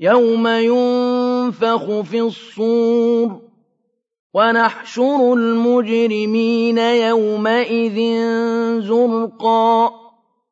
يَوْمَ يُنفَخُ فِي الصُّورِ ۚ وَنَحْشُرُ الْمُجْرِمِينَ يَوْمَئِذٍ زُرْقًا